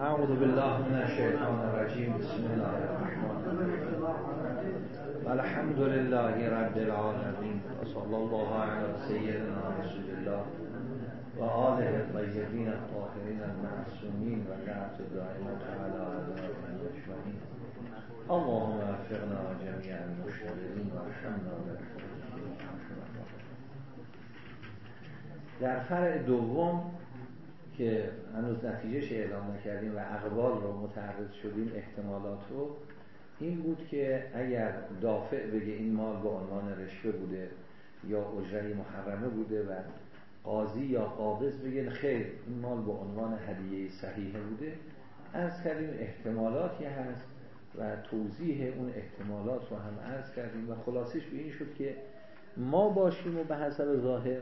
أعوذ بالله من الشيطان الرجيم. بسم الله الرحمن الرحيم. الحمد لله رب العالمين وصلى الله على سيدنا رسول الله وآله الطيبين الطاهرين المعصومين ولعنة الدائمة على أعدائهم أجمعين اللهم وفقنا جميع المشتغلين وارحمنا در فرع دوم که هنوز نتیجهش اعلام نکردیم و اقوال رو متعرض شدیم احتمالات رو این بود که اگر دافع بگه این مال به عنوان رشوه بوده یا اجره محرمه بوده و قاضی یا قابض بگه خیر این مال به عنوان هدیه صحیحه بوده از کردیم احتمالاتی هست و توضیح اون احتمالات رو هم عرض کردیم و خلاصش به این شد که ما باشیم و به حسب ظاهر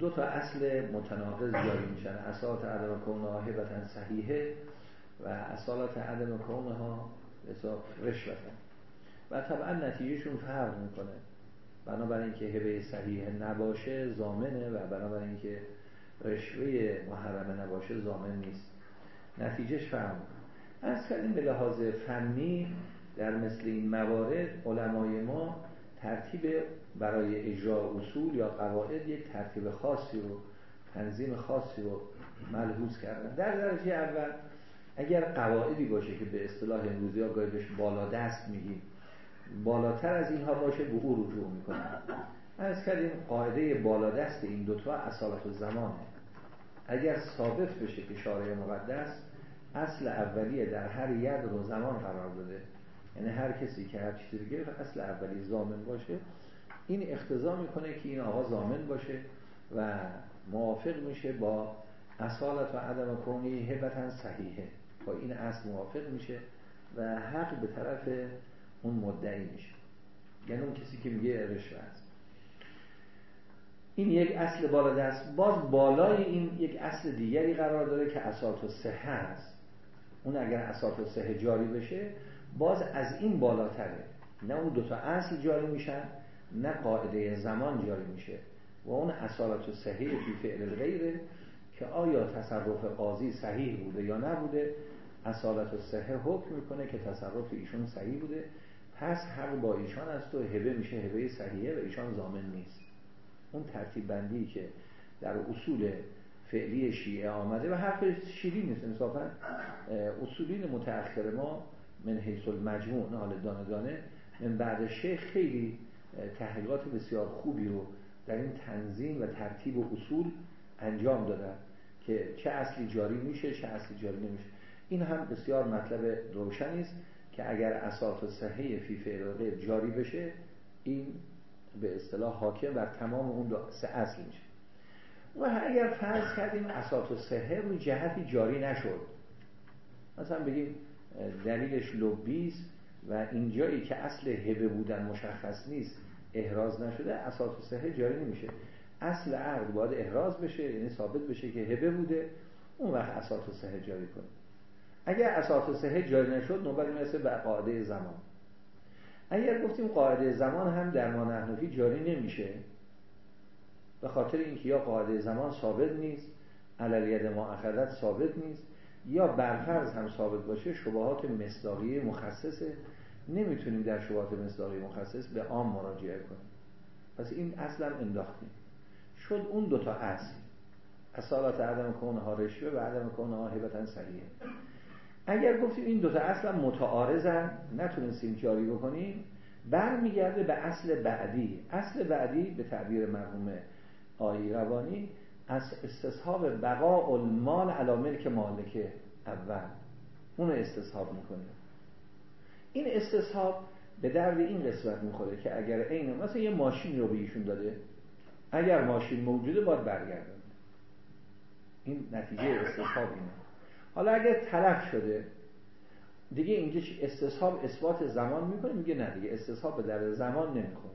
دو تا اصل متناقض جاری میشن. اصالت عدم کونه هبتا صحیحه و اصالت عدم کونه ها حساب رشوتن. و طبعا نتیجهشون فرق می‌کنه. بنابراین اینکه هبه صحیح نباشه زامنه و بنابراین اینکه رشوه محرمه نباشه زامن نیست. نتیجهش فرق می‌کنه. از کردیم به لحاظ فنی در مثل این موارد علمای ما ترتیب برای اجرا اصول یا قواعد یک ترتیب خاصی رو تنظیم خاصی رو ملحوظ کردن. در درجه اول اگر قواعدی باشه که به اصطلاح امروزی ها بهش بالا دست میگیم بالاتر از اینها باشه به او رجوع می‌کنن از کردیم قاعده بالا دست این دوتا اصالت و زمانه. اگر ثابت بشه که شارع مقدس اصل اولیه در هر ید رو زمان قرار داده یعنی هر کسی که هر چیزی بگیره اصل اولی زامن باشه این اختضا می‌کنه که این آقا زامن باشه و موافق میشه با اصالت و عدم کونی هبتا صحیحه. با این اصل موافق میشه و حق به طرف اون مدعی میشه. یعنی اون کسی که میگه رشوه است این یک اصل بالا دست. باز بالای این یک اصل دیگری قرار داره که اساس و سه است اون اگر اساس و سه جاری بشه باز از این بالاتره. نه اون دوتا اصل جاری میشن نه قاعده زمان جاری میشه و اون اصالت و صحیح فی فعل غیره که آیا تصرف قاضی صحیح بوده یا نبوده اصالت و صحیح حکم می‌کنه که تصرف ایشون صحیح بوده. پس حق با ایشان است و هبه میشه هبه صحیحه و ایشان زامن نیست. اون ترتیب بندی که در اصول فعلی شیعه آمده و حرف شیری نیست انصافا اصولین متأخر ما من حیث المجموع حال دانه دانه من بعد شیخ خیلی تحقیقات بسیار خوبی رو در این تنظیم و ترتیب و اصول انجام دادن که چه اصلی جاری میشه چه اصلی جاری نمیشه. این هم بسیار مطلب روشنی است که اگر اساس صحیح فی فعل جاری بشه این به اصطلاح حاکم بر تمام اون سه اصل میشه. و اگر فرض کردیم اساس صحه روی جهتی جاری نشد مثلا بگیم دلیلش لبیز و اینجایی که اصل هبه بودن مشخص نیست احراز نشده اساس صحه جاری نمیشه. اصل عقد باید احراز بشه یعنی ثابت بشه که هبه بوده اون وقت اساس صحه جاری کنه. اگر اساس صحه جاری نشد نوبت می‌رسه به قاعده زمان. اگر گفتیم قاعده زمان هم در ما جاری نمیشه به خاطر اینکه یا قاعده زمان ثابت نیست علالید ما ثابت نیست یا برفرض هم ثابت باشه شبهات مصداقی مخصصه. نمی‌تونیم در شبهات مصداقی مخصص به عام مراجعه کنیم. پس این اصلا انداختیم. شد اون دوتا اصل. اصالات عدم کونه ها رشوه و عدم کونه ها هبتا صحیحه. اگر گفتیم این دوتا اصلا متعارضن نتونستیم جاری بکنیم برمیگرده به اصل بعدی. اصل بعدی به تعبیر مرحوم آیی روانی از استصحاب بقاء المال علامل که مالکه اول. اونو استصحاب می‌کنه این استصحاب به درد این قسمت می‌خوره که اگر عین مثلا یه ماشین رو به ایشون داده اگر ماشین موجوده باید برگردن این نتیجه استصحاب اینه. حالا اگر تلف شده دیگه اینجا استصحاب اثبات زمان می‌کنه میگه نه دیگه استصحاب به در زمان نمی‌کنه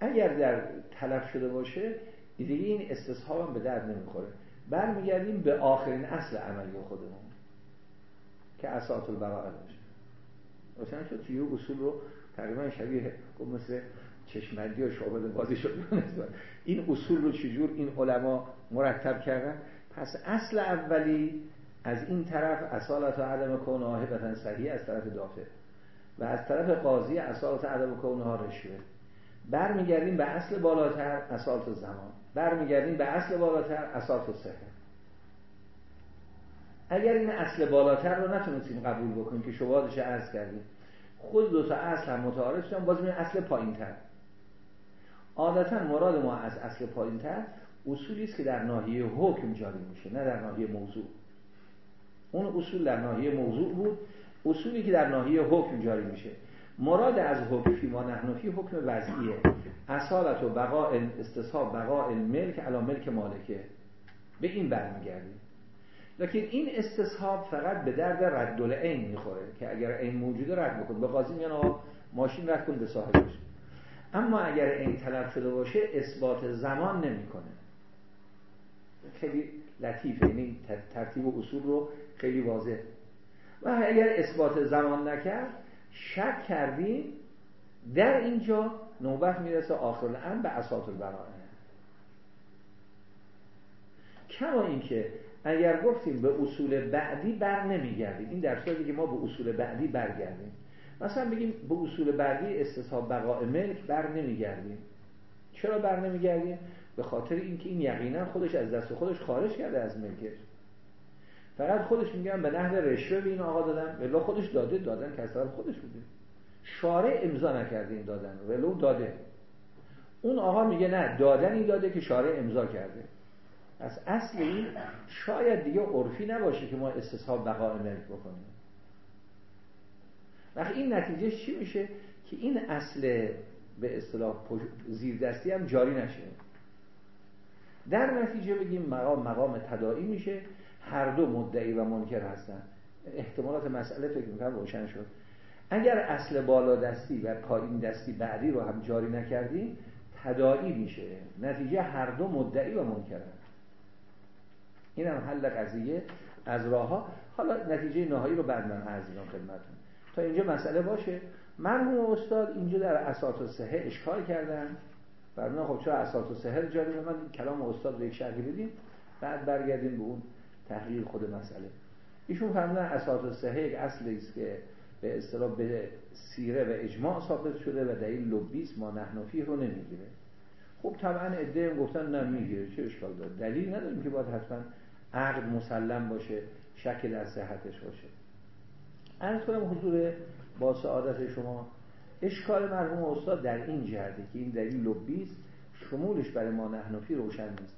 اگر در تلف شده باشه دیگه این استصحاب هم به درد نمی‌خوره. برمیگردیم به آخرین اصل عملی خودمون که اساس البراءه باشه روشن شد. توی اصول رو تقریبا شبیه مثل چشمندی و شعبد بازی شد. این اصول رو چجور این علما مرتب کردن؟ پس اصل اولی از این طرف اصالت و عدم کون آهبتا صحیح از طرف دافع و از طرف قاضی اصالت عدم کون ها رشوه. برمیگردیم به اصل بالاتر اصالت زمان. برمیگردیم به اصل بالاتر اصالت صحه اگر این اصل بالاتر رو نتونستیم قبول بکنیم که شبادش عرض کردیم خود دو تا اصل هم متعارف شدن باز اصل پایین تر عادتا مراد ما از اصل پایین تر اصولی است که در ناحیه حکم جاری میشه نه در ناحیه موضوع. اون اصول در ناحیه موضوع بود اصولی که در ناحیه حکم جاری میشه. مراد از حکم فی ما نحنفی حکم وضعیه. اصالت و بقاء استصحاب بقاء الملک علی ملک مالکه. به این برمیگردیم. لکن این استصحاب فقط به درد رد این می‌خوره که اگر این موجوده رد بکن. به قاضی آقا ماشین رد کن به صاحبش اما اگر این طلب شده باشه اثبات زمان نمی‌کنه. خیلی لطیفه یعنی ترتیب و اصول رو خیلی واضح. و اگر اثبات زمان نکرد شک کردیم در اینجا نوبت می‌رسه آخر الان به اساط البرانه کما اینکه اگر گفتیم به اصول بعدی بر نمیگردیم این در صورتی که ما به اصول بعدی برگردیم. مثلا بگیم به اصول بعدی استصحاب بقاء ملک بر نمیگردیم. چرا بر نمیگردیم؟ به خاطر اینکه این یقینا خودش از دست خودش خارج کرده از ملکش. فقط خودش میگن به نحو رشوه به این آقا دادن ولی خودش داده دادن که از خودش بوده. شارع امضا نکرده این دادن ولو داده. اون آقا میگه نه دادنی داده که شارع امضا کرده. از اصل این شاید دیگه عرفی نباشه که ما استصحاب بقاء ملک بکنیم. وقتی این نتیجه چی میشه؟ که این اصل به اصطلاح زیر دستی هم جاری نشه. در نتیجه بگیم مقام مقام تدائی میشه. هر دو مدعی و منکر هستن. احتمالات مسئله فکر می‌کنم روشن شد. اگر اصل بالا دستی و پایین دستی بعدی رو هم جاری نکردیم تدائی میشه. نتیجه هر دو مدعی و منکر این هم حل قضیه از راه ها حالا نتیجه نهایی رو بعد من عرض خدمتتون. تا اینجا مسئله باشه. مرحوم استاد اینجا در اساس و سهه اشکال کردن. برای خب چرا اساس و سهه جاری من کلام استاد رو یک شرحی بدیم بعد برگردیم به اون تحلیل خود مسئله. ایشون فرمودن اساس و سهه یک اصلی است که به اصطلاح به سیره و اجماع ثابت شده و دلیل لبیس ما نحنفی رو نمی‌گیره خب طبعا ادعه گفتن نه می‌گیره. چه اشکال داره؟ دلیل نداریم که باید حتما عقد مسلم باشه شکل در صحتش باشه. ارز کنم حضور با سعادت شما اشکال مرحوم استاد در این جهده که این دلیل لبیست شمولش برای ما نحنفی روشن نیست.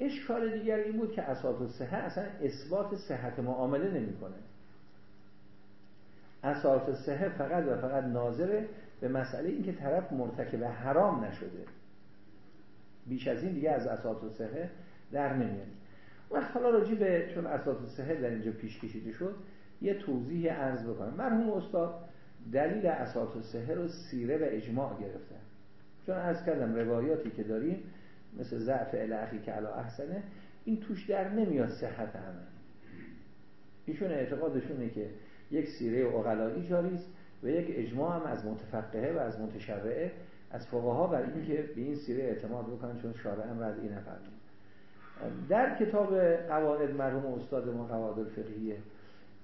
اشکال دیگر این بود که اساس صحت اصلا اثبات صحت معامله نمی‌کنه اساس صحت فقط و فقط ناظره به مسئله اینکه طرف مرتکب حرام نشده. بیش از این دیگه از اساس صحت در نمیاد. وقت حالا راجع به چون اساس صحت در اینجا پیش کشیده شد یه توضیح عرض بکنم. مرحوم استاد دلیل اساس صحه رو سیره و اجماع گرفتن چون از کردم روایاتی که داریم مثل ضعف الهی که علا احسنه این توش در نمیاد صحت همه. ایشون اعتقادشونه که یک سیره اغلایی جاری است و یک اجماع هم از متفقهه و از متشرعه. از فقها بر اینکه به این سیره اعتماد بکنن چون شارع هم رد این در کتاب قواعد مرحوم استاد ما قواعد الفقهیه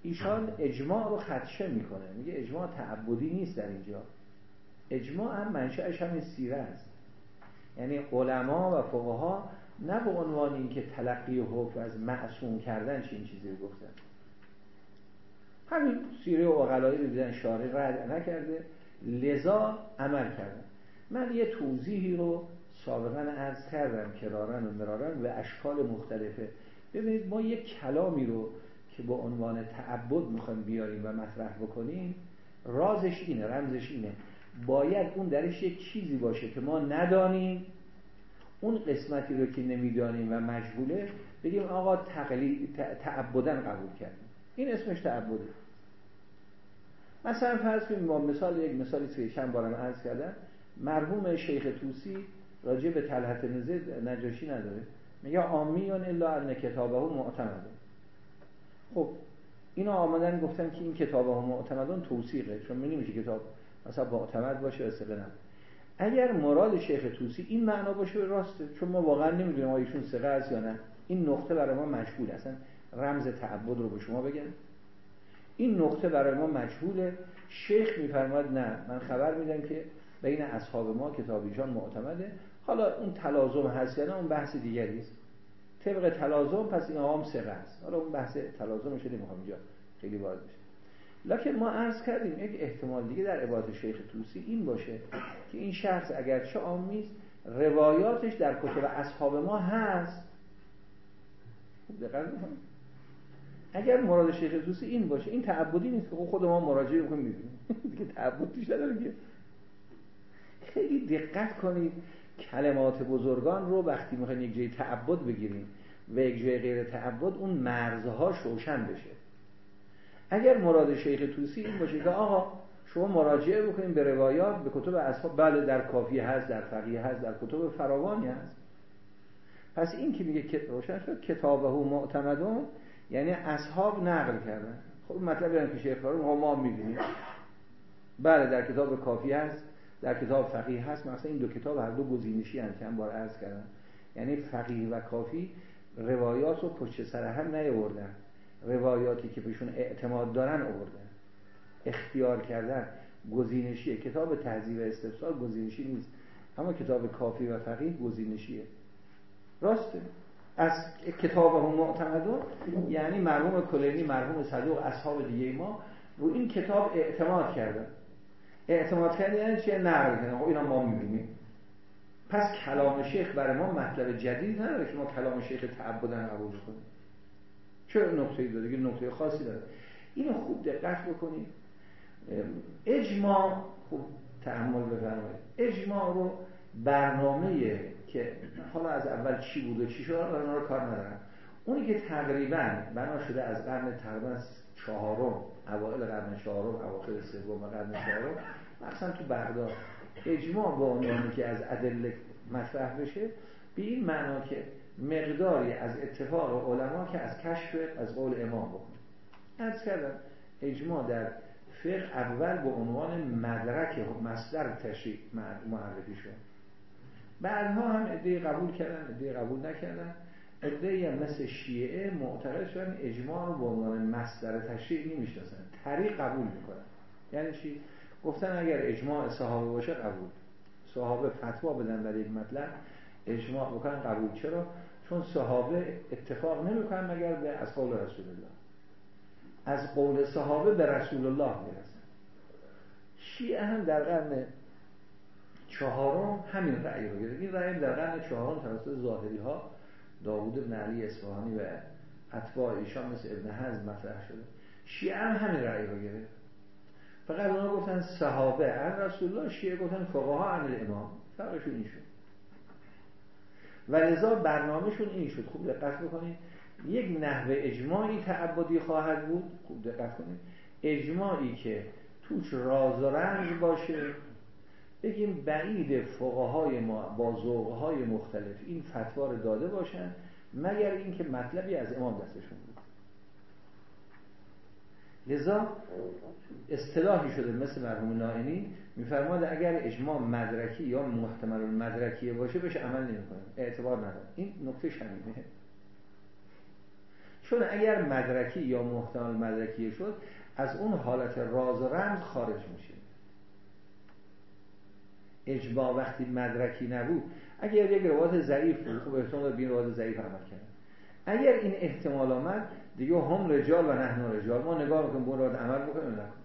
ایشان اجماع رو خدشه می‌کنه. میگه اجماع تعبدی نیست در اینجا. اجماع هم منشأش همین سیره است. یعنی علما و فقها نه به عنوان اینکه تلقی حکم از معصوم کردن چه این چیزی رو گفتن. همین سیره و اقلایی رو دیدن شارع رد نکرده لذا عمل کردن. من یه توضیحی رو سابقا عرض کردم کرارن و مرارن و اشکال مختلفه ببینید ما یک کلامی رو که با عنوان تعبد می‌خوایم بیاریم و مطرح بکنیم رازش اینه رمزش اینه. باید اون درش یک چیزی باشه که ما ندانیم اون قسمتی رو که نمی‌دانیم و مجبوله بگیم آقا تقلید تعبدن قبول کردیم. این اسمش تعبده. مثلا فرض کنیم ما مثال یک مثالی که چند بارم عرض کردم. مرحوم شیخ توسی راجع به طلحت نجاشی نداره. میگه آمیون الا ان کتابه معتمده خب اینا آمدن گفتن که این کتاب ها معتمدان توصیقه چون می نمیشه کتاب مثلا معتمد باشه سقه نه. اگر مراد شیخ توسی این معنا باشه راسته. چون ما واقعا نمی‌دونیم ایشون سقه است یا نه. این نقطه برای ما مجهول اصلا رمز تعبد رو به شما بگم. این نقطه برای ما مجهوله شیخ میفرماد نه. من خبر میدم که بین اصحاب ما کتابیشان معتمده. حالا اون تلازم هست یا نه اون بحث دیگری است طبق تلازم پس این هم سقه است. حالا اون بحث تلازمش نمی‌خوام اینجا خیلی وارد بشه لکن ما عرض کردیم یک احتمال دیگه در عبادت شیخ توسی این باشه که این شخص اگرچه آمیز روایاتش در کتب اصحاب ما هست. دقت اگر مراد شیخ توسی این باشه این تعبدی نیست که خود ما مراجعه بکنیم می‌بینیم. دیگه تعبد توش نداره خیلی دقت کنید. کلمات بزرگان رو وقتی می‌خواین یک جای تعبد بگیریم و یک جای غیر تعبد اون مرزها روشن بشه. اگر مراد شیخ توسی این باشه که آقا شما مراجعه بکنید به روایات به کتب اصحاب. بله در کافی هست در فقیه هست در کتب فراوانی هست. پس این که میگه روشن شد کتابه معتمدون یعنی اصحاب نقل کردن. خب مطلب که شیخ رو ما می‌بینیم. بله در کتاب کافی هست. در کتاب فقیه هست مثلا این دو کتاب هر دو گزینشی هم چند بار عرض کردن یعنی فقیه و کافی روایات رو پشت سر هم نیاوردن. روایاتی که بهشون اعتماد دارن آوردن. اختیار کردن. گزینشیه کتاب تهذیب استفسار گزینشی نیست. اما کتاب کافی و فقیه گزینشیه. راسته. از کتاب هم معتمدون یعنی مرحوم کلینی مرحوم صدوق اصحاب دیگه ما رو این کتاب اعتماد کردن. اعتماد کردن یعنی چیه نقل کردن. خب اینا ما می‌بینیم. پس کلام شیخ برای ما مطلب جدید نداره که ما کلام شیخ تعبدن قبول کنیم. چرا نقطه داره؟ دیگه نقطه خاصی داره. اینو خوب دقت بکنید. اجماع خوب تحمل بفرمایید. اجماع رو برنامه که حالا از اول چی بود و چی شد رو کار ندارم اونی که تقریبا بنا شده از قرن تقریبا چهارم اوائل قرن چهارم اواخر سوم قرن چهارم مثلا تو بغداد. اجماع با عنوانی که از ادله مطرح بشه به این معنا که مقداری از اتفاق علما که از کشف از قول امام بکنه از کردم اجماع در فقه اول به عنوان مدرک مصدر تشریع معرفی شد. بعدها هم ادهی قبول کردن ادهی قبول نکردن. هم مثل شیعه معتقد شدن اجماع رو به عنوان مصدر تشریع نمی‌شناسن. طریق قبول می‌کنن. یعنی چی؟ گفتن اگر اجماع صحابه باشه قبول. صحابه فتوا بدن در یک مطلب اجماع بکنن قبول. چرا؟ چون صحابه اتفاق نمی‌کنن مگر به از قول رسول الله. از قول صحابه به رسول الله می‌رسن. شیعه هم در قرن چهارم همین رأی رو گرفت. این رأی در قرن چهارم توسط ظاهری ها داوود بن علی اصفهانی و اتباع ایشان مثل ابن حزم مطرح شده. شیعه هم همین رأی رو گرفت. فقط اونا گفتن صحابه. ان رسول الله شیعه گفتن فقها عن الامام. فرقشون این شد. و لذا برنامهشون این شد. خوب دقت بکنید. یک نحوه اجماعی تعبدی خواهد بود. خوب دقت کنید. اجماعی که توش راز و رنج باشه. بگیم بعید فقهای ما با ذوقهای مختلف این فتوا داده باشن مگر اینکه مطلبی از امام دستشون بود. لذا اصطلاحی شده مثل مرحوم نائینی میفرماد اگر اجماع مدرکی یا محتمل مدرکیه باشه بهش عمل نمی‌کنه اعتبار نداره. این نکته شمیمه چون اگر مدرکی یا محتمل مدرکیه شد از اون حالت راز و رمز خارج میشه. اجماع وقتی مدرکی نبود اگر یک روایت ضعیف بود خب احتمال بین روایت ضعیف عمل کرد اگر این احتمال آمد دیگه هم رجال و نحن رجال ما نگاه می‌کنیم به روایت عمل بکنیم نکنیم.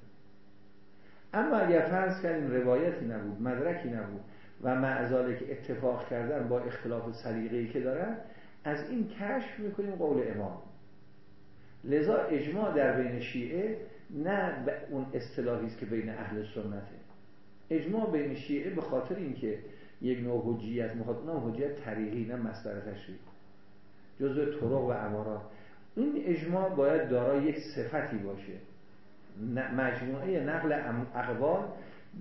اما اگر فرض کردیم روایتی نبود مدرکی نبود و معزاله که اتفاق کردن با اختلاف سلیقه‌ای که دارن از این کشف می‌کنیم قول امام. لذا اجماع در بین شیعه نه اون اصطلاحی است که بین اهل سنته اجماع بین شیعه به خاطر اینکه یک نوع حجیت می‌خواد اونم حجیت طریقی نه مصدر تشریع جزء طرق و امارات این اجماع باید دارای یک صفتی باشه. مجموعه نقل اقوال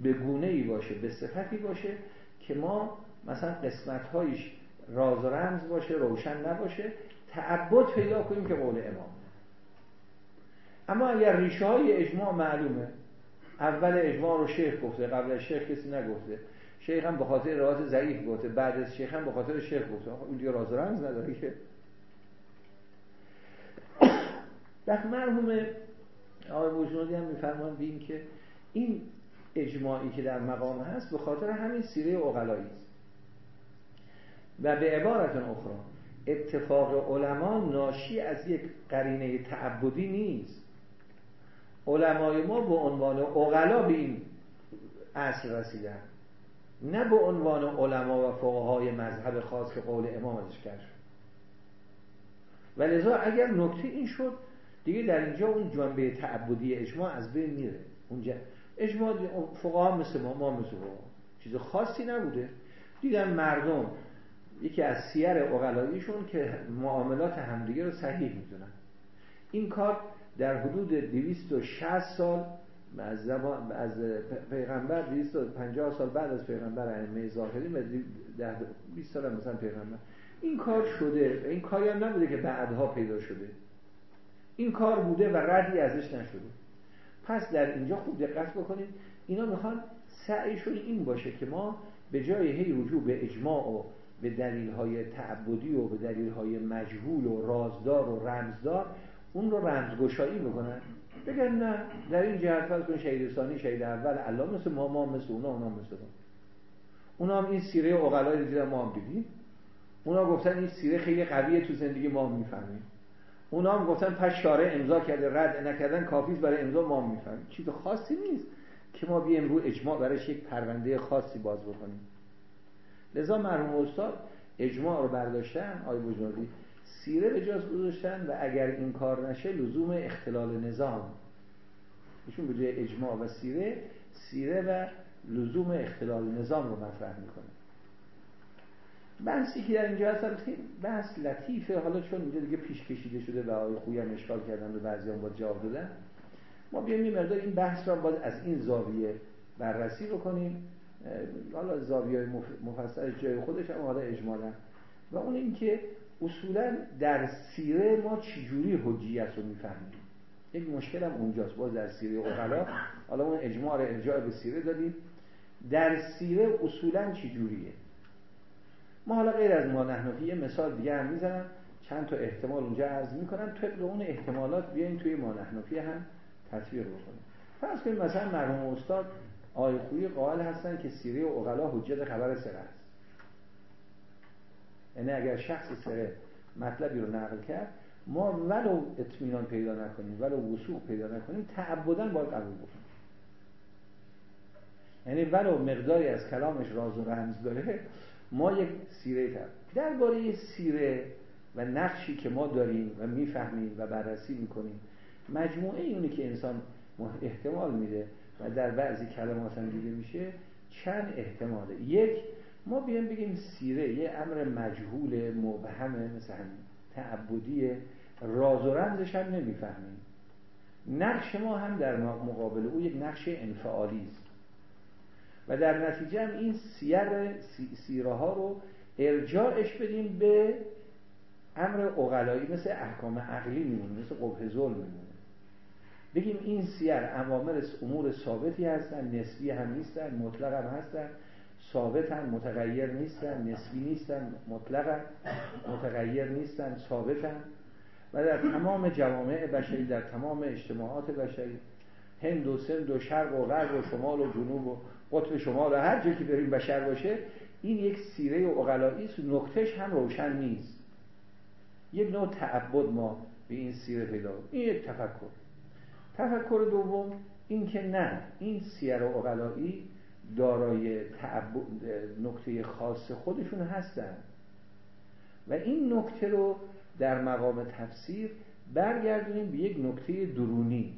به گونه ای باشه به صفتی باشه که ما مثلا قسمت هایش راز و رمز باشه روشن نباشه تعبد پیدا کنیم که قول امام. اما اگر ریشه های اجماع معلومه اول اجماع رو شیخ گفته قبل از شیخ کسی نگفته. شیخ هم به خاطر روایت ضعیف گفته. بعد از شیخ هم به خاطر شیخ گفته. اون دیگه راز رمز نداره که. وقت مرحوم آقای وجودی هم میفرمان بیم که این اجماعی که در مقام هست به خاطر همین سیره اقلایی است. و به عبارت اخرى اتفاق علما ناشی از یک قرینه تعبدی نیست. علمای ما به عنوان اقلا به این اصل رسیدن. نه به عنوان علما و فقهای مذهب خاص که قول امام ازش کرد و لذا اگر نکته این شد دیگه در اینجا اون جنبه تعبدی اجماع از بین میره. اونجا اجماع فقها مثل ما ما مثل ما. چیز خاصی نبوده. دیدن مردم یکی از سیر اقلاییشون که معاملات همدیگه رو صحیح می‌دونن. این کار در حدود 260 سال از زمان از پیغمبر 250 سال بعد از پیغمبر ائمه ظاهری 20 سال مثلا پیغمبر. این کار شده این کاری هم نبوده که بعدها پیدا شده. این کار بوده و ردی ازش نشده. پس در اینجا خوب دقت بکنید. اینا می‌خوان سعیشون این باشه که ما به جای هی رجوع به اجماع و به دلیل های تعبدی و به دلیل های مجهول و رازدار و رمزدار اون رو رمزگشایی بکنن بگن نه در این جهت فرض کن شهید ثانی شهید اول الله مثل ما ما مثل اونا اونا مثل ما. اونا هم این سیره اقلای دیدن ما هم دیدیم. اونا گفتن این سیره خیلی قویه تو زندگی ما هم می‌فهمیم. اونا هم گفتن پس شارع امضا کرده رد نکردن کافیز برای امضا ما هم می‌فهمیم. چیز خاصی نیست که ما بیایم رو اجماع برایش یک پرونده خاصی باز بکنیم. لذا مرحوم استاد اجماع رو برداشتن آی بجنوردی سیره به جاز گذاشتن و اگر این کار نشه لزوم اختلال نظام. ایشون به جای اجماع و سیره سیره و لزوم اختلال نظام رو مطرح می‌کنه. بحثی که در اینجا هست خیلی بحث لطیفه. حالا چون اینجا دیگه پیش کشیده شده و آقای خویی هم اشکال کردن و بعضی هم باید جواب دادن. ما بیایم یه مقدار این بحث را باید از این زاویه بررسی بکنیم. حالا زاویه مفصل جای خودش هم حالا اجمالا. و اون اینکه اصولا در سیره ما چجوری حجیت رو می‌فهمیم یک مشکل هم اونجاست. باز در سیره اقلا حالا اون اجماع ارجاع به سیره دادیم. در سیره اصولا چجوریه؟ ما حالا غیر از ما نحنفی یه مثال دیگه هم می‌زنم. چند تا احتمال اونجا عرض می‌کنم. طبق اون احتمالات بیاین توی ما نحنفی هم تطبیق بکنیم فرض کنیم مثلا مرحوم استاد آقای خویی قائل هستن که سیره اقلا حجت خبر سره یعنی اگر شخص سره مطلبی رو نقل کرد ما ولو اطمینان پیدا نکنیم ولو وسوق پیدا نکنیم تعبدن باید قبول بکنیم. یعنی ولو مقداری از کلامش راز و رمز داره ما یک سیره تر درباره سیره و نقشی که ما داریم و می‌فهمیم و بررسی می‌کنیم مجموعه اونی که انسان احتمال میده و در بعضی کلمات هم دیده میشه چند احتماله. یک ما بیایم بگیم سیره یه امر مجهول مبهمه مثل همین تعبدی راز و رمزش هم نمی‌فهمیم. نقش ما هم در مقابل او یک نقش انفعالی است. و در نتیجه هم این سیر سیره ها رو ارجاعش بدیم به امر اقلایی مثل احکام عقلی میمونه مثل قبه ظلم میمونه. بگیم این سیر امامر امور ثابتی هستن نسبی هم نیستن مطلق هم هستن. ثابتن متغیر نیستن نسبی نیستن مطلق متغیر نیستن ثابتن. و در تمام جوامع بشری در تمام اجتماعات بشری هند و سند و شرق و غرب و شمال و جنوب و قطب شمال و هر جایی که بریم بشر باشه این یک سیره اقلایی است. نقطش هم روشن نیست. یک نوع تعبد ما به این سیره پیدا این یک تفکر. تفکر دوم این که نه این سیر اقلایی دارای نکته خاص خودشون هستن. و این نکته رو در مقام تفسیر برگردونیم به یک نکته درونی.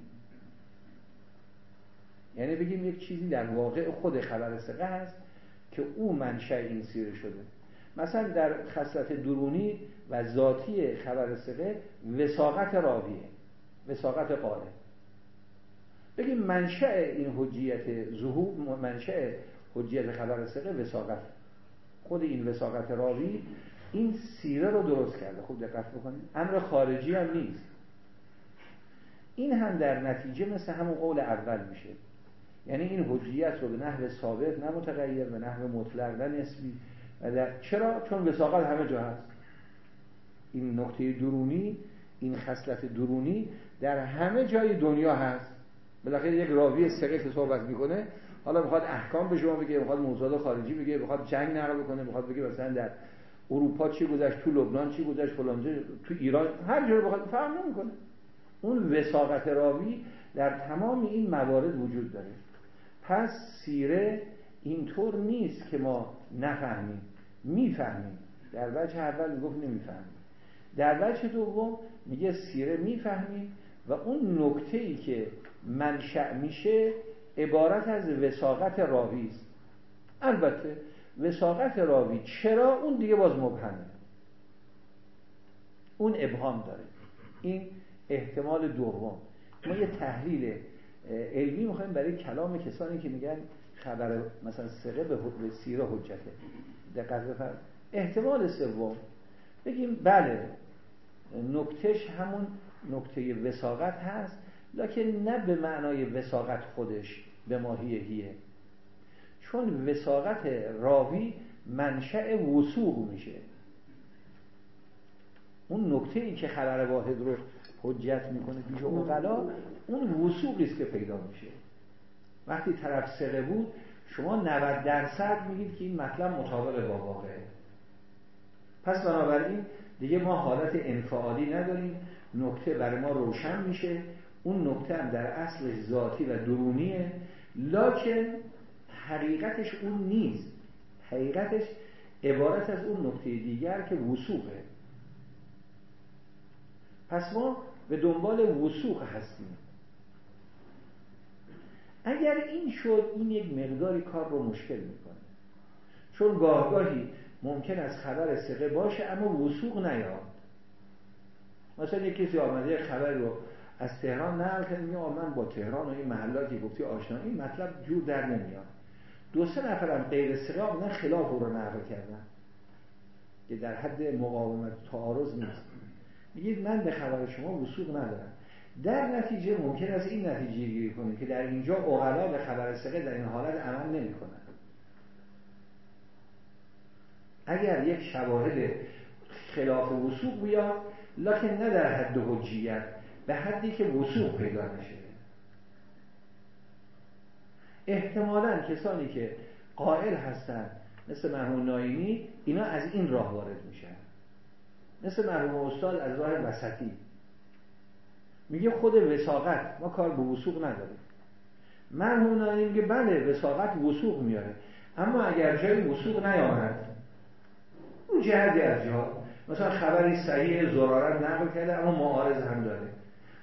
یعنی بگیم یک چیزی در واقع خود خبر سقه هست که او منشأ این سیره شده. مثلا در خصلت درونی و ذاتی خبر سقه وساقت راویه. وساقت قائل بگیم منشأ این حجیت ظهور منشأ حجیت خبر سقه وساقت. خود این وساقت راوی این سیره رو درست کرده. خوب دقت بکنید. امر خارجی هم نیست. این هم در نتیجه مثل همون قول اول میشه. یعنی این حجیت رو به نحو ثابت نه متغیر به نحو مطلق نه نسبی. و در چرا؟ چون وساقت همه جا هست. این نقطه درونی این خصلت درونی در همه جای دنیا هست. بالاخره یک راوی سقه که صحبت می‌کنه. حالا می‌خواد احکام به شما بگه می‌خواد موضوعات خارجی بگه می‌خواد جنگ نقل بکنه می‌خواد بگه مثلا در اروپا چی گذشت تو لبنان چی گذشت فلانجا تو ایران هر جور بخواد فهم نمی‌کنه. اون وساقت راوی در تمام این موارد وجود داره. پس سیره اینطور نیست که ما نفهمیم. می‌فهمیم. در وجه اول می‌گفت نمی‌فهمیم. در وجه دوم میگه سیره می‌فهمیم و اون نکته ای که منشأ میشه عبارت از وساقت راوی است. البته وساقت راوی چرا؟ اون دیگه باز مبهمه. اون ابهام داره. این احتمال دوم. ما یه تحلیل علمی می‌خوایم برای کلام کسانی که میگن خبر مثلا سقه به سیره حجته. دقت بفرم احتمال سوم. بگیم بله نکتش همون نکته وساقت هست. لکن نه به معنای وساقت خودش به ماهیهیه چون وساقت راوی منشأ وسوق میشه. اون نکته ای که خبر واحد رو حجت می‌کنه پیش اقلا اون وسوقی است که پیدا میشه. وقتی طرف سقه بود شما 90 درصد میگید که این مطلب مطابق با واقعه. پس بنابراین دیگه ما حالت انفعالی نداریم. نکته برای ما روشن میشه. اون نکته هم در اصل ذاتی و درونیه. لکن حقیقتش اون نیست. حقیقتش عبارت از اون نکته دیگر که وسوقه پس ما به دنبال وسوق هستیم. اگر این شد این یک مقداری کار رو مشکل می‌کنه. چون گاهگاهی ممکن است خبر سقه باشه اما وسوق نیاد. مثلا یک کسی آمده خبر رو از تهران نقل کرد. میگه من با تهران و این محلاتی گفتی آشنا این مطلب جور در نمیاد. دو سه نفرم غیر سقه آمدن خلاف رو نقل کردن. که در حد مقاومت تعارض نیست. میگید من به خبر شما وسوق ندارم. در نتیجه ممکن است این نتیجه گیری کنید که در اینجا اغلا به خبر سقه در این حالت عمل نمی کنند اگر یک شواهد خلاف وسوق بیاد لکن نه در حد حجیت. به حدی که وسوق پیدا نشه. احتمالا کسانی که قائل هستند مثل مرحوم نایمی اینا از این راه وارد میشن. مثل مرحوم استاد از راه وسطی. میگه خود وساقت ما کار به وسوق نداریم. مرحوم نایمی میگه بله وساقت وسوق میاره. اما اگر جای وسوق نیامد اون جهدی از جهات مثلا خبری صحیح زرارت نقل کرده اما معارض هم داره.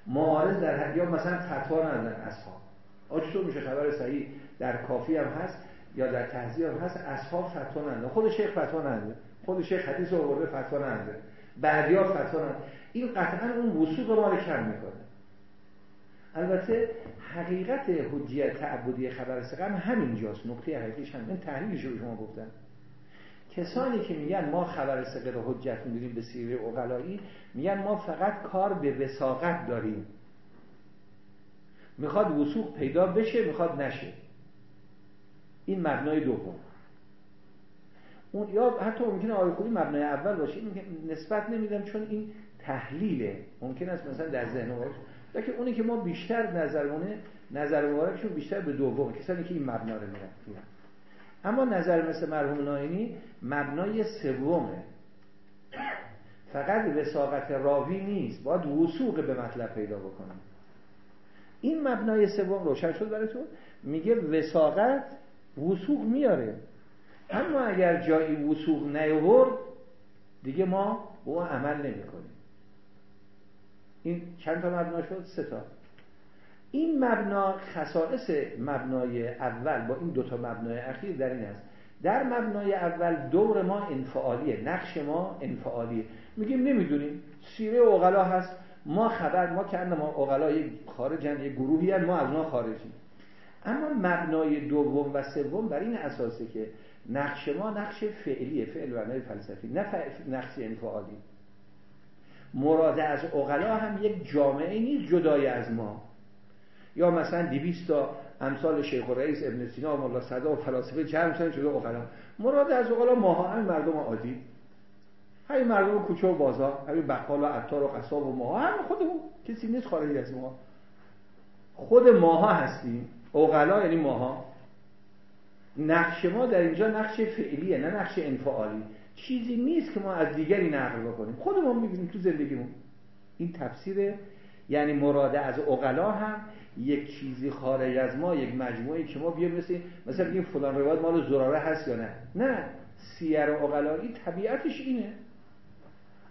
معارض در یا مثلا فتوا ندارن اصحاب. چطور میشه خبر صحیح در کافی هم هست یا در تهذیب هم هست اصحاب فتوا نداره خود شیخ فتوا نداره خود شیخ حدیث آورده فتوا نداره بعدیا فتوا این قطعا اون وسوق ما رو کم می‌کنه. البته حقیقت حجیت تعبدی خبر سقم همین جاست نقطه حقیقیش هم. این تحلیلش رو شما گفتن کسانی که میگن ما خبر سقه رو حجت می‌دونیم به سیره اقلایی میگن ما فقط کار به وساقت داریم. می‌خواد وسوق پیدا بشه می‌خواد نشه. این مبنای دوم. اون یا حتی ممکنه آیه خوبی مبنای اول باشه. این نسبت نمیدم چون این تحلیله. ممکن است مثلا در ذهن باشه. لکه اونی که ما بیشتر نظرمونه نظر مبارکشون بیشتر به دوم. کسانی که این مبنا رو میرن. اما نظر مثل مرحوم ناینی مبنای سومه. فقط وساقت راوی نیست. باید وسوق به مطلب پیدا بکنم این مبنای سوم روشن شد برای تو؟ میگه وساقت وسوق میاره. اما اگر جایی وسوق نیورد دیگه ما او عمل نمی کنیم این چند تا مبنا شد؟ سه تا. این مبنا خصائص مبنای اول با این دوتا مبنای اخیر در این است. در مبنای اول دور ما انفعالیه نقش ما انفعالیه. میگیم نمی‌دونیم سیره اوغلا هست. ما خبر ما که ما اوغلا یک خارجن یک گروهی هست ما از ما خارجیم. اما مبنای دوم و سوم بر این اساسه که نقش ما نقش فعلیه فعل و فلسفی نه نقش انفعالی. مراد از اوغلا هم یک جامعه نیست جدای از ما. یا مثلا 200 تا امثال شیخ و رئیس ابن سینا و ملا صدا و فلاسفه جمع شدن شده اقلا مراد از اقلا ماها هم مردم عادی. همین مردم کوچه و بازار همین بقال و عطار و قصاب و ماها همین خودمون کسی نیست خارج از ما. خود ماها هستیم. اوغلا یعنی ماها. نقش ما در اینجا نقش فعلیه نه نقش انفعالی. چیزی نیست که ما از دیگری نقل بکنیم. خودمون می‌بینیم تو زندگیمون. این تفسیر یعنی مراده از اقلا هم یک چیزی خارج از ما یک مجموعه که ما بیایم مثل مثلا بگیم فلان روایت مال زراره هست یا نه. نه. سیر اقلایی طبیعتش اینه.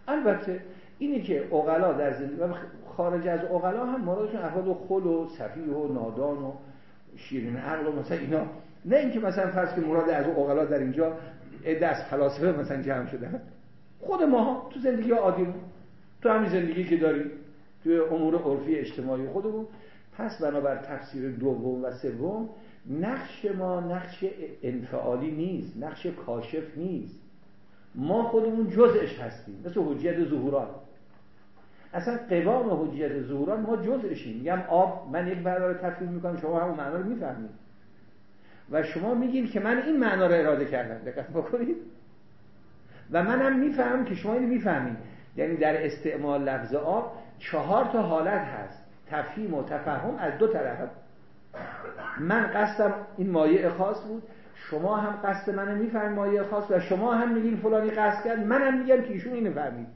البته اینی که اقلا در زندگی خارج از اقلا هم مرادشون افراد خل و صفی و نادان و شیرین عقل و مثلا اینا. نه اینکه مثلا فرض که مراد از اقلا در اینجا عده از فلاسفه مثلا جمع شده خود ما تو زندگی عادی تو همین زندگی که داریم توی امور عرفی اجتماعی خودمون. پس بنابر تفسیر دوم و سوم نقش ما نقش انفعالی نیست نقش کاشف نیست. ما خودمون جزش هستیم مثل حجیت ظهورات اصلا قوام حجیت ظهورات ما جزشیم. میگم آب من یک معنا رو تفسیر می‌کنم شما همون معنا رو می‌فهمید. و شما میگین که من این معنا رو اراده کردم. دقت بکنید. و منم می‌فهمم که شما اینو می‌فهمید. یعنی در استعمال لفظ آب چهار تا حالت هست. تفهیم و تفهم از دو طرف من قصدم این مایع خاص بود شما هم قصد منو می‌فهمید مایع خاص و شما هم میگین فلانی قصد کرد منم میگم که ایشون اینو فهمید.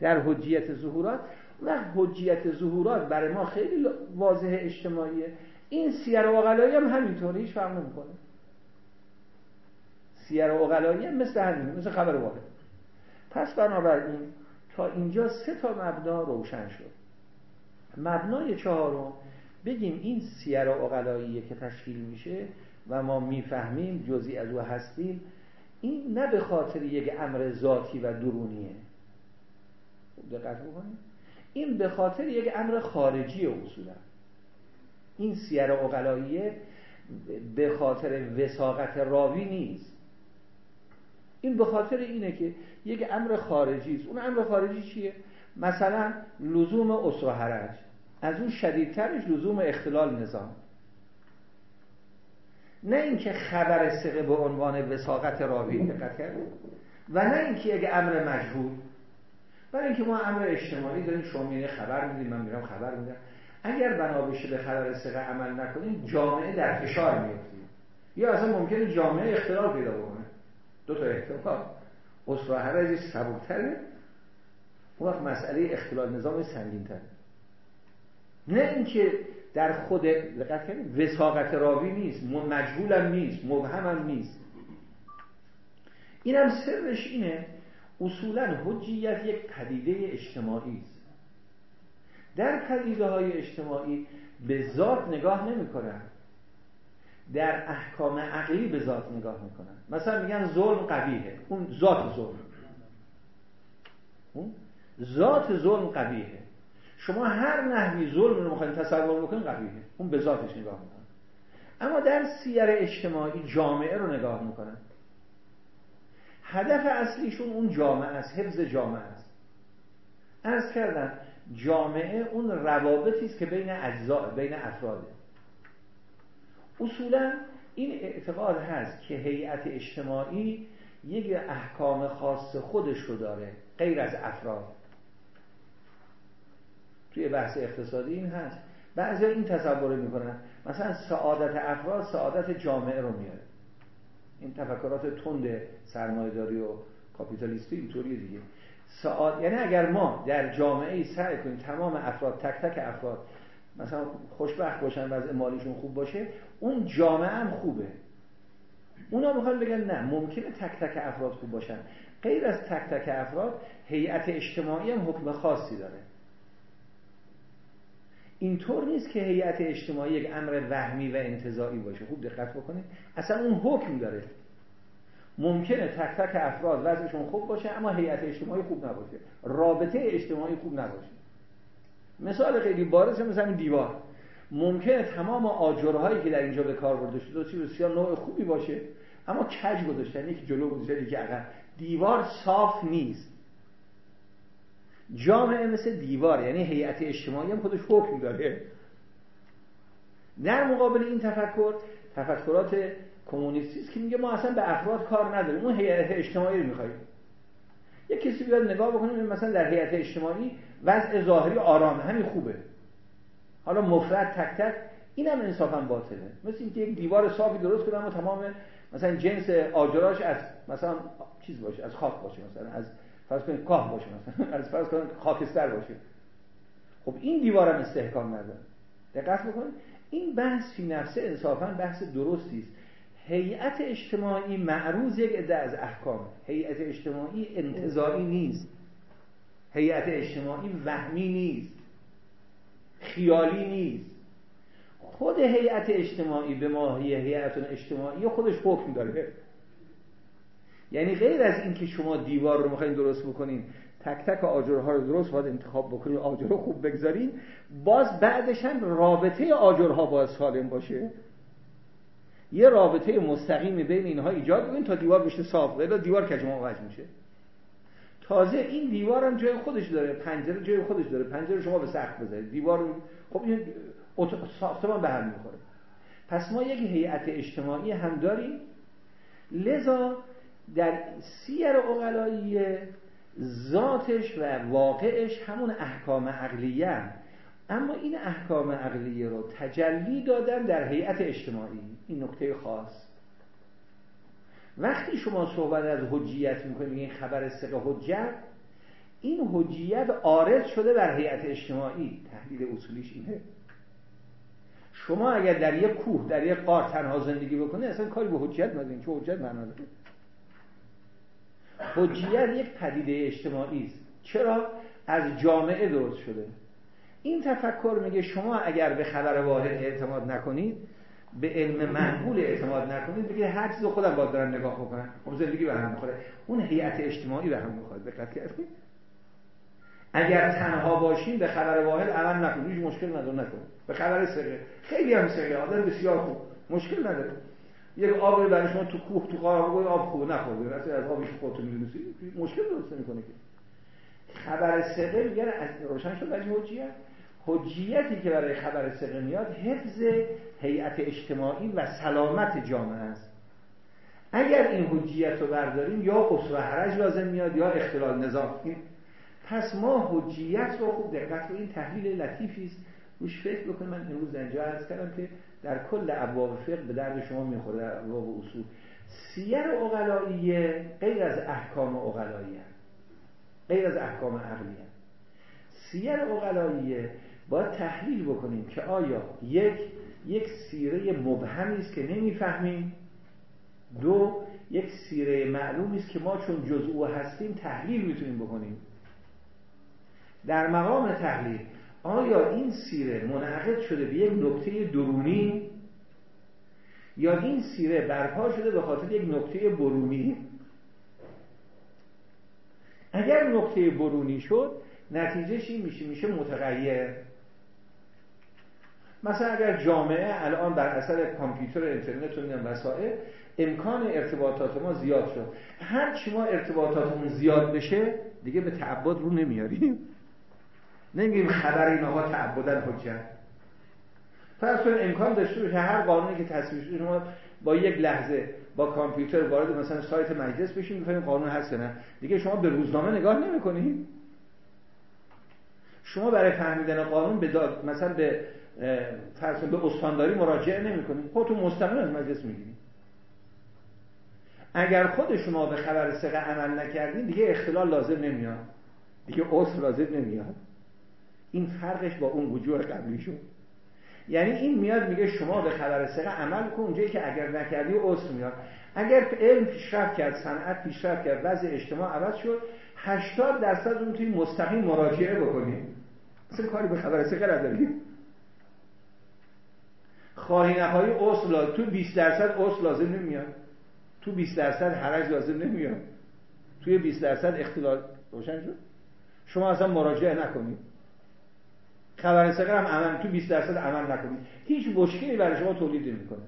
در حجیت ظهورات و حجیت ظهورات برای ما خیلی واضح اجتماعیه. این سیر و هم همینطوره هیچ فرق نمی‌کنه. سیر و هم مثل همین مثل خبر واحد. پس بنابراین اینجا سه تا مبنا روشن شد. مبنای چهارم بگیم این سیر اقلاییه که تشکیل میشه و ما می‌فهمیم جزی از او هستیم این نه به خاطر یک امر ذاتی و درونیه. دقت بکنید. این به خاطر یک امر خارجی اصولا. این سیر اقلاییه به خاطر وساقت راوی نیست. این به خاطر اینه که یک امر خارجی است. اون امر خارجی چیه؟ مثلا لزوم اسر حرج. از اون شدیدترش لزوم اختلال نظام. نه اینکه خبر سقه به عنوان وساقت راوی دقت کرد و نه اینکه یک امر مجهول. برای اینکه ما امر اجتماعی داریم شما خبر میدیم من میرم خبر میدم. اگر بنا بشه به خبر سقه عمل نکنیم جامعه در فشار میفتیم یا اصلا ممکنه جامعه اختلال پیدا بکنه. دو تا احتمال. اسرا حرجی سبکتره اون وقت مسئله اختلال نظام سنگین تره نه اینکه در خود دقت کنید وساقت راوی نیست مجهولم نیست مبهمم نیست. اینم سرش اینه اصولا حجیت یک پدیده اجتماعی است. در پدیده های اجتماعی به ذات نگاه نمی کنن. در احکام عقلی به ذات نگاه می‌کنن. مثلا میگن ظلم قبیهه اون ذات ظلم. اون ذات ظلم قبیهه شما هر نحوی ظلم رو می‌خواین تصور بکنید قبیهه اون به ذاتش نگاه می‌کنن اما در سیر اجتماعی جامعه رو نگاه می‌کنن. هدف اصلیشون اون جامعه است حفظ جامعه است. ارز کردم جامعه اون روابطی است که بین اجزاء بین افراده اصولا این اعتقاد هست که هیئت اجتماعی یک احکام خاص خودش رو داره غیر از افراد. توی بحث اقتصادی این هست. بعضی این تصور می‌کنن. مثلا سعادت افراد سعادت جامعه رو میاره. این تفکرات تند سرمایه‌داری و کاپیتالیستی اینطوری دیگه. سعاد یعنی اگر ما در جامعه سعی کنیم تمام افراد تک تک افراد مثلا خوشبخت باشن وضع مالیشون خوب باشه اون جامعه هم خوبه. اونا می‌خوان بگن نه ممکنه تک تک افراد خوب باشن. غیر از تک تک افراد هیئت اجتماعی هم حکم خاصی داره. اینطور نیست که هیئت اجتماعی یک امر وهمی و انتظاعی باشه. خوب دقت بکنید. اصلا اون حکم داره. ممکنه تک تک افراد وضعشون خوب باشه اما هیئت اجتماعی خوب نباشه. رابطه اجتماعی خوب نباشه. مثال خیلی بارز مثل این دیوار. ممکنه تمام آجرهایی که در اینجا به کار برده شده چی بسیار نوع خوبی باشه اما کج گذاشتن یکی جلو گذاشتن یکی عقب. دیوار صاف نیست. جامعه مثل دیوار یعنی هیئت اجتماعی هم خودش حکم داره در مقابل این تفکر تفکرات کمونیستی که میگه ما اصلا به افراد کار نداریم. اون هیئت اجتماعی رو می‌خوایم. یه کسی بیاد نگاه بکنیم مثلا در هیئت اجتماعی وضع ظاهری آرام همین خوبه. حالا مفرد تک تک اینم انصافا باطله. مثل اینکه یک دیوار صافی درست کنم و تمام مثلا جنس آجراش از مثلا چیز باشه از خاک باشه مثلا از فرض کنید کاه باشه مثلا از فرض کنید خاکستر باشه. خب این دیوارم استحکام نداره. دقت بکنید این بحث فی نفسه انصافا بحث درستی است. هیئت اجتماعی معروض یک عده از احکام. هیئت اجتماعی انتظاری نیست. هیئت اجتماعی وهمی نیست. خیالی نیست. خود هیئت اجتماعی به ماهی هیئت اجتماعی خودش حکم داره. یعنی غیر از اینکه شما دیوار رو می‌خواین درست بکنین تک تک آجرها رو درست باید انتخاب بکنید آجر رو خوب بگذارین باز بعدش هم رابطه آجرها باید سالم باشه. یه رابطه مستقیمی بین اینها ایجاد بکنید تا دیوار بشه صاف ولی دیوار کجمه میشه. تازه این دیوار هم جای خودش داره. پنجره جای خودش داره. پنجره شما به سقف بذارید. دیوار خب این ساختمان به هم می‌خوره. پس ما یک هیئت اجتماعی هم داریم. لذا در سیر اقلایی ذاتش و واقعش همون احکام عقلیه اما این احکام عقلیه رو تجلی دادن در هیئت اجتماعی. این نکته خاص. وقتی شما صحبت از حجیت می‌کنید این خبر سقه حجت این حجیت آرز شده بر هیئت اجتماعی. تحلیل اصولیش اینه. شما اگر در یک کوه در یک قار تنها زندگی بکنید اصلا کاری به حجیت ندارین چه حجیت معنا داره. حجیت یک پدیده اجتماعی است. چرا؟ از جامعه درست شده. این تفکر میگه شما اگر به خبر واحد اعتماد نکنید به علم معقول اعتماد نکنید بگید هر چیز خودم باید دارم نگاه بکنم. خب زندگی به هم می‌خوره. اون هیئت اجتماعی به هم می‌خواد دقت کردید اگر تنها باشیم به خبر واحد عمل نکنید هیچ مشکل نداره نکنید به خبر سره خیلی هم سره آدم بسیار خوب. مشکل نداره. یک آب برای شما تو کوه تو قاره آب خوب نخورید اصلا از آبش خودتون می‌دونید مشکل درست نمی‌کنه که. خبر سره میگن از روشن شد حجیت حجیتی که برای خبر سره میاد حفظ هیئت اجتماعی و سلامت جامعه است. اگر این حجیت رو برداریم یا قصر حرج لازم میاد یا اختلال نظام. پس ما حجیت رو خوب دقت این تحلیل لطیفی است. روش فکر بکنید من امروز اینجا عرض کردم که در کل ابواب فقه به درد شما می‌خوره در ابواب اصول. سیر اقلاییه غیر از احکام اقلاییه غیر از احکام عقلیه سیر اقلاییه باید تحلیل بکنیم که آیا یک یک سیره مبهمی است که نمی‌فهمیم. دو یک سیره معلومی است که ما چون جزء هستیم تحلیل می‌تونیم بکنیم. در مقام تحلیل آیا این سیره منعقد شده به یک نکته درونی یا این سیره برپا شده به خاطر یک نکته برونی؟ اگر نکته برونی شد نتیجهش این میشه میشه متغیر. مثلا اگر جامعه الان بر اثر کامپیوتر اینترنت و وسایل امکان ارتباطات ما زیاد شد. هر چی ما ارتباطاتمون زیاد بشه دیگه به تعبد رو نمیاریم. نمیگیم خبر این آقا تعبدن حجت. فرض امکان داشته باشه هر قانونی که تصویب شده شما با یک لحظه با کامپیوتر وارد مثلا سایت مجلس بشین بفهمید قانون هست نه. دیگه شما به روزنامه نگاه نمی‌کنید شما برای فهمیدن قانون به مثلا به فرض به استانداری مراجعه نمی‌کنید خودتون مستقیم از مجلس می‌گیرید. اگر خود شما به خبر ثقه عمل نکردین دیگه اختلال لازم نمیاد. دیگه اصل لازم نمیاد. این فرقش با اون وجوه قبلی شد یعنی این میاد میگه شما به خبر ثقه عمل کن اونجایی که اگر نکردی اصل میاد. اگر علم پیشرفت کرد صنعت پیشرفت کرد وضع اجتماع عوض شد 80 درصد رو می‌تونید مستقیم مراجعه بکنید. اصلا کاری به خبر ثقه ندارید خواهی نخواهی اصل تو 20 درصد اصل لازم نمیاد. تو 20 درصد حرج لازم نمیاد. توی 20 درصد اختلال. روشن شد؟ شما اصلا مراجعه نکنید. خبر سقر هم عمل تو 20 درصد عمل نکنید. هیچ مشکلی برای شما تولید نمی‌کنه.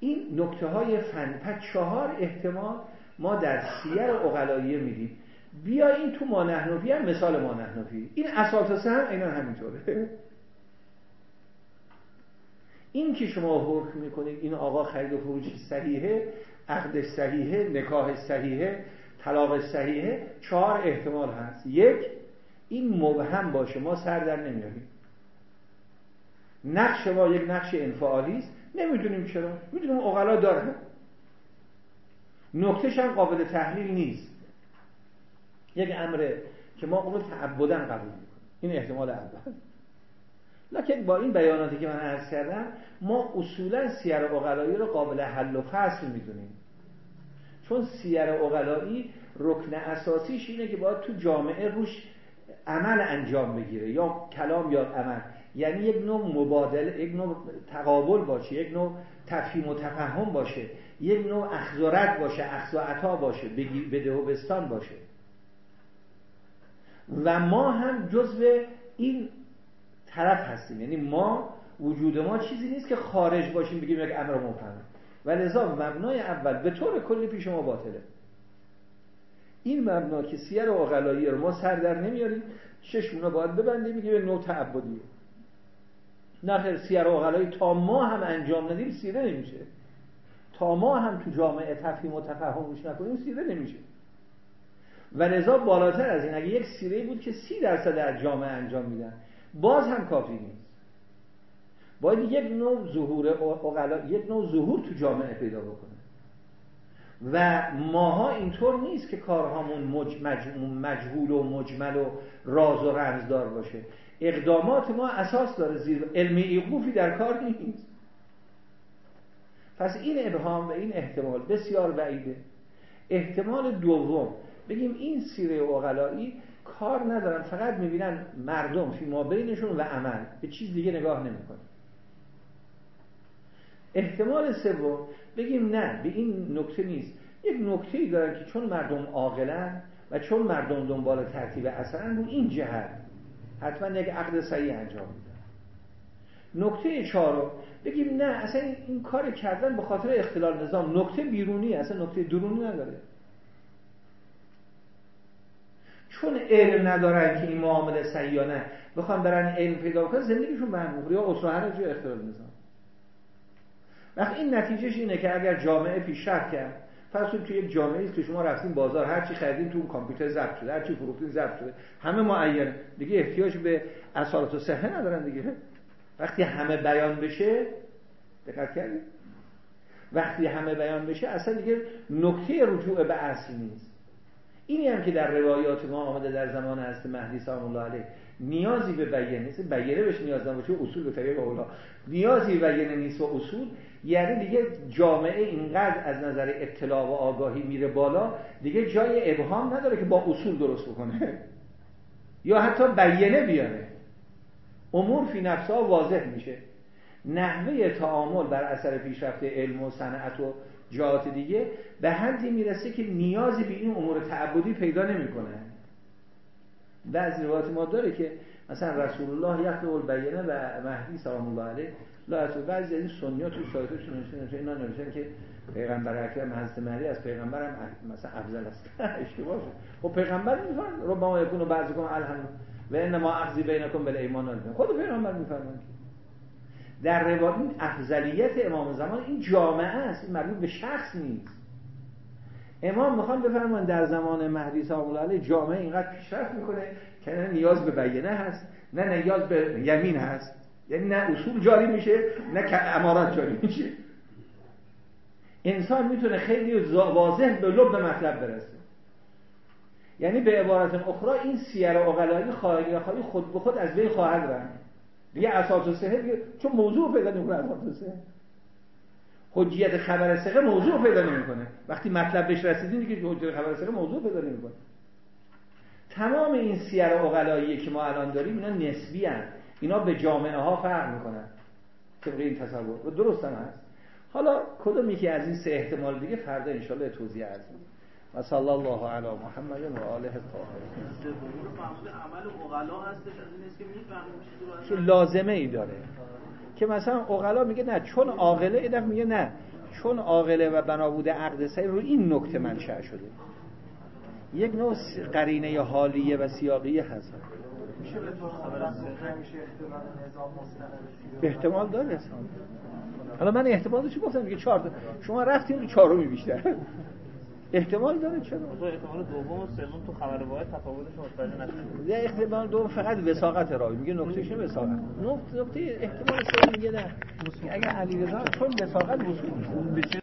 این نکته های فن پس چهار احتمال ما در سیر اقلاییه میدیم. بیا این تو مانحنفی هم مثال مانحنفی این اساس هم اینا همینطوره. این که شما حکم می‌کنید این آقا خرید و فروش صحیحه عقد صحیحه نکاح صحیحه طلاق صحیحه چهار احتمال هست. یک این مبهم باشه. ما سر در نمیاریم. نقش ما یک نقش انفعالی است. نمی‌دونیم چرا. می‌دونیم اقلا داره نکتهش هم قابل تحلیل نیست. یک امره که ما اونو تعبدن قبول می‌کنیم. این احتمال اول. لکن با این بیاناتی که من عرض کردم ما اصولا سیر اقلایی رو قابل حل و فصل می‌دونیم. چون سیر اقلایی رکن اساسیش اینه که باید تو جامعه روش عمل انجام بگیره یا کلام یا عمل. یعنی یک نوع مبادله یک نوع تقابل باشه یک نوع تفهیم و تفهم باشه یک نوع اخذارت باشه اخذ باشه بده و بستان باشه. و ما هم جزء این طرف هستیم. یعنی ما وجود ما چیزی نیست که خارج باشیم بگیم یک امر مبهم و لذا مبنای اول به طور کلی پیش ما باطله. این مبنا که سیر اقلایی رو ما سر در نمیاریم چشمونا باید ببندیم میگه به نوع تعبدیه. نه خیر سیر اقلایی تا ما هم انجام ندیم سیره نمیشه. تا ما هم تو جامعه تفهیم و تفهم روش نکنیم سیره نمیشه. و لذا بالاتر از این اگه یک سیره بود که سی درصد در جامعه انجام میدن باز هم کافی نیست. باید یک نوع ظهور یک نوع ظهور تو جامعه پیدا بکنه. و ماها اینطور نیست که کارهامون مجهول و مجمل و راز و رمزدار باشه. اقدامات ما اساس داره زیر علمی ایقوفی در کار نیست. پس این ابهام و این احتمال بسیار بعیده. احتمال دوم. بگیم این سیره اقلایی کار ندارن فقط می‌بینن مردم فی بینشون و عمل. به چیز دیگه نگاه نمی‌کنن. احتمال سوم بگیم نه به این نکته نیست. یک نکته ای دارن که چون مردم عاقلن و چون مردم دنبال ترتیب اثرن رو این جهت حتما یک عقد صحیح انجام میدن. نکته چهارم بگیم نه اصلا این کار کردن به خاطر اختلال نظام نکته بیرونی اصلا نکته درونی نداره. چون علم ندارن که این معامله صحیح یا نه بخوام برن علم پیدا کنن زندگیشون به هم یا اصلاح جو اختلال نظام. وقتی این نتیجهش اینه که اگر جامعه پیشرفت کرد فرض توی یک جامعه است که شما رفتین بازار هر چی خریدین تو اون کامپیوتر ضبط شده هر چی فروختین ضبط شده. همه معین. دیگه احتیاج به اصالت و صحه ندارن دیگه. وقتی همه بیان بشه دقت کردید؟ وقتی همه بیان بشه اصلا دیگه نکته رجوع به اصل نیست. اینی هم که در روایات ما آمده در زمان هست مهدی سلام الله علیه نیازی به بیانه نیست. بیانه بهش نیاز نباشه اصول به طریق اولا. نیازی به بیانه نیست و اصول یعنی دیگه جامعه اینقدر از نظر اطلاع و آگاهی میره بالا دیگه جای ابهام نداره که با اصول درست بکنه. یا حتی بیانه بیانه امور فی نفسها واضح میشه. نحوه تعامل بر اثر پیشرفت علم و صنعت و جهات دیگه به حدی می‌رسه که نیازی به این امور تعبدی پیدا نمی‌کنه. بعضی روایات ما داره که مثلا رسول الله یخلق البینه و مهدی سلام الله علیه. لا بعضی از این سنیات تو سایتشون نوشته اینا نوشتن که پیغمبر اکرم حضرت مهدی از پیغمبر هم مثلا افضل است. اشتباه شد. خب پیغمبر میفرمایند ربما یکونو بعضکم الهم و انما اخذی بینکم بالایمان خود پیغمبر میفرمایند در روایت افضلیت امام زمان این جامعه است این مربوط به شخص نیست. امام می‌خوان بفرمان در زمان مهدی سلام علیه جامعه اینقدر پیشرفت می‌کنه که نه نیاز به بیانه هست نه نیاز به یمین هست. یعنی نه اصول جاری میشه نه که امارات جاری میشه. انسان می‌تونه خیلی واضح به لب مطلب برسه. یعنی به عبارت اخرى این سیر اقلایی خواهی خواهی خود به خود از بین خواهد رفت. دیگه اساس صحه دیگه چون موضوع پیدا نمی‌کنه اساس صحه حجیت خبر سقه موضوع پیدا نمی‌کنه. وقتی مطلب بهش رسیدین دیگه حجیت خبر سقه موضوع پیدا نمی‌کنه. تمام این سیر اقلایی که ما الان داریم اینا نسبی هن. اینا به جامعه ها فرق می‌کنن. طبق این تصور. و درست هم هست. حالا کدوم یکی از این سه احتمال دیگه فردا انشالله توضیح عرض و صلی الله علی محمد و آله الطاهرین. که لازمه ای داره؟ که مثلا اقلا میگه نه چون عاقله ایدف میگه نه. چون عاقله و بنابود عقد سعی رو این نکته منشأ شده. یک نوع قرینه حالیه و سیاقیه هست. احتمال داره. حالا من احتمالش گفتم؟ که چهار شما رفتین رو چهارمی بیشتر. احتمال داره چرا؟ احتمال دوم و سوم تو خبر واحد تفاوتش متوجه نشد یه احتمال دوم فقط وساقت راوی. میگه نکتهش وساقت. نقطه نقطه احتمال سوم میگه نه. اگه علیرضا چون وساقت وصول